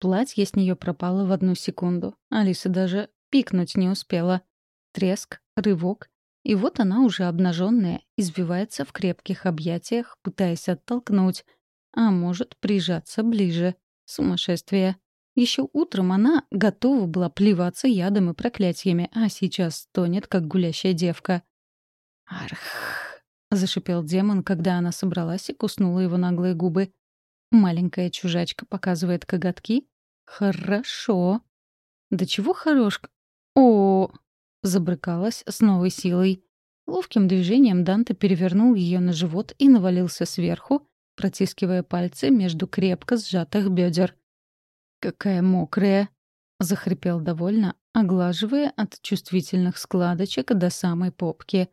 Платье с нее пропало в одну секунду. Алиса даже пикнуть не успела. Треск, рывок. И вот она уже обнаженная, избивается в крепких объятиях, пытаясь оттолкнуть. А может, прижаться ближе. Сумасшествие. Еще утром она готова была плеваться ядом и проклятиями, а сейчас стонет, как гулящая девка. «Арх!» — зашипел демон, когда она собралась и куснула его наглые губы. Маленькая чужачка показывает коготки. «Хорошо!» «Да чего хорош...» «О!» — забрыкалась с новой силой. Ловким движением Данте перевернул ее на живот и навалился сверху, протискивая пальцы между крепко сжатых бедер. «Какая мокрая!» — захрипел довольно, оглаживая от чувствительных складочек до самой попки.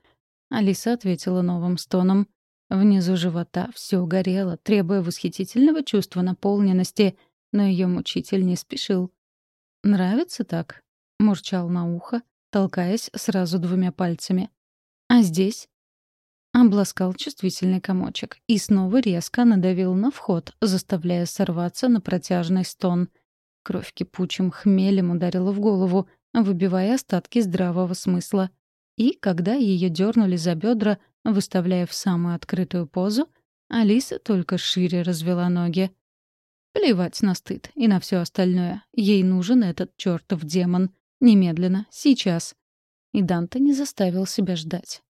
Алиса ответила новым стоном. Внизу живота все горело, требуя восхитительного чувства наполненности, но ее мучитель не спешил. «Нравится так?» — мурчал на ухо, толкаясь сразу двумя пальцами. «А здесь?» Обласкал чувствительный комочек и снова резко надавил на вход, заставляя сорваться на протяжный стон. Кровь кипучим хмелем ударила в голову, выбивая остатки здравого смысла. И, когда ее дернули за бедра, выставляя в самую открытую позу, Алиса только шире развела ноги. Плевать на стыд и на все остальное. Ей нужен этот чертов демон. Немедленно, сейчас. И Данте не заставил себя ждать.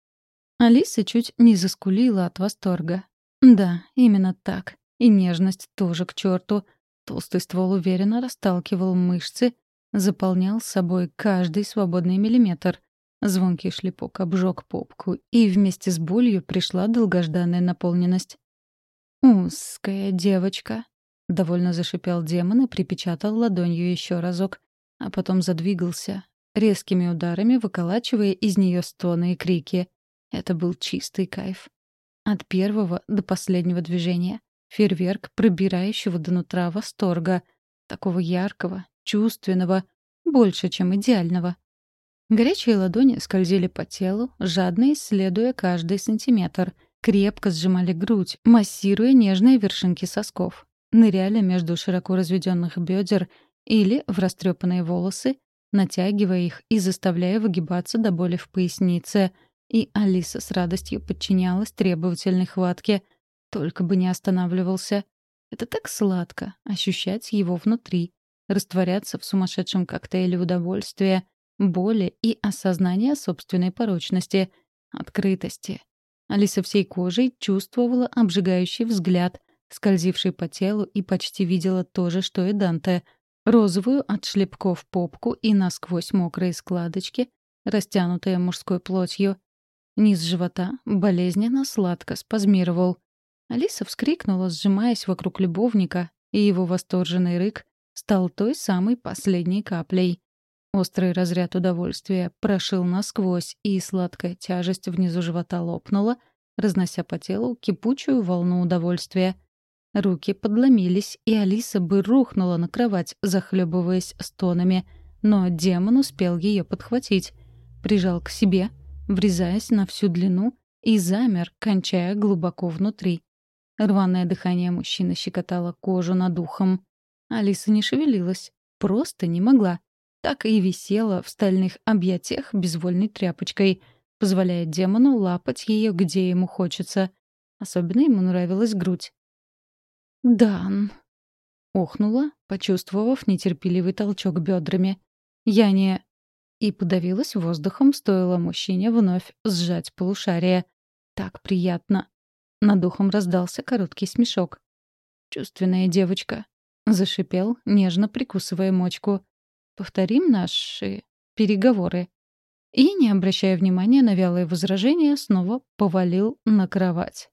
Алиса чуть не заскулила от восторга. Да, именно так. И нежность тоже к черту. Толстый ствол уверенно расталкивал мышцы, заполнял собой каждый свободный миллиметр. Звонкий шлепок обжег попку, и вместе с болью пришла долгожданная наполненность. «Узкая девочка», — довольно зашипел демон и припечатал ладонью еще разок, а потом задвигался, резкими ударами выколачивая из нее стоны и крики. Это был чистый кайф. От первого до последнего движения. Фейерверк, пробирающего до нутра восторга. Такого яркого, чувственного, больше, чем идеального. Горячие ладони скользили по телу, жадно исследуя каждый сантиметр. Крепко сжимали грудь, массируя нежные вершинки сосков. Ныряли между широко разведенных бедер или в растрепанные волосы, натягивая их и заставляя выгибаться до боли в пояснице — и Алиса с радостью подчинялась требовательной хватке. Только бы не останавливался. Это так сладко — ощущать его внутри, растворяться в сумасшедшем коктейле удовольствия, боли и осознания собственной порочности, открытости. Алиса всей кожей чувствовала обжигающий взгляд, скользивший по телу, и почти видела то же, что и Данте — розовую от шлепков попку и насквозь мокрые складочки, растянутые мужской плотью. Низ живота болезненно сладко спазмировал. Алиса вскрикнула, сжимаясь вокруг любовника, и его восторженный рык стал той самой последней каплей. Острый разряд удовольствия прошил насквозь, и сладкая тяжесть внизу живота лопнула, разнося по телу кипучую волну удовольствия. Руки подломились, и Алиса бы рухнула на кровать, захлебываясь стонами, но демон успел ее подхватить. Прижал к себе — врезаясь на всю длину, и замер, кончая глубоко внутри. Рваное дыхание мужчины щекотало кожу над ухом. Алиса не шевелилась, просто не могла. Так и висела в стальных объятиях безвольной тряпочкой, позволяя демону лапать ее, где ему хочется. Особенно ему нравилась грудь. «Дан!» — охнула, почувствовав нетерпеливый толчок бедрами. «Я не...» и подавилась воздухом, стоило мужчине вновь сжать полушарие. Так приятно. Над духом раздался короткий смешок. «Чувственная девочка», — зашипел, нежно прикусывая мочку. «Повторим наши переговоры». И, не обращая внимания на вялые возражения, снова повалил на кровать.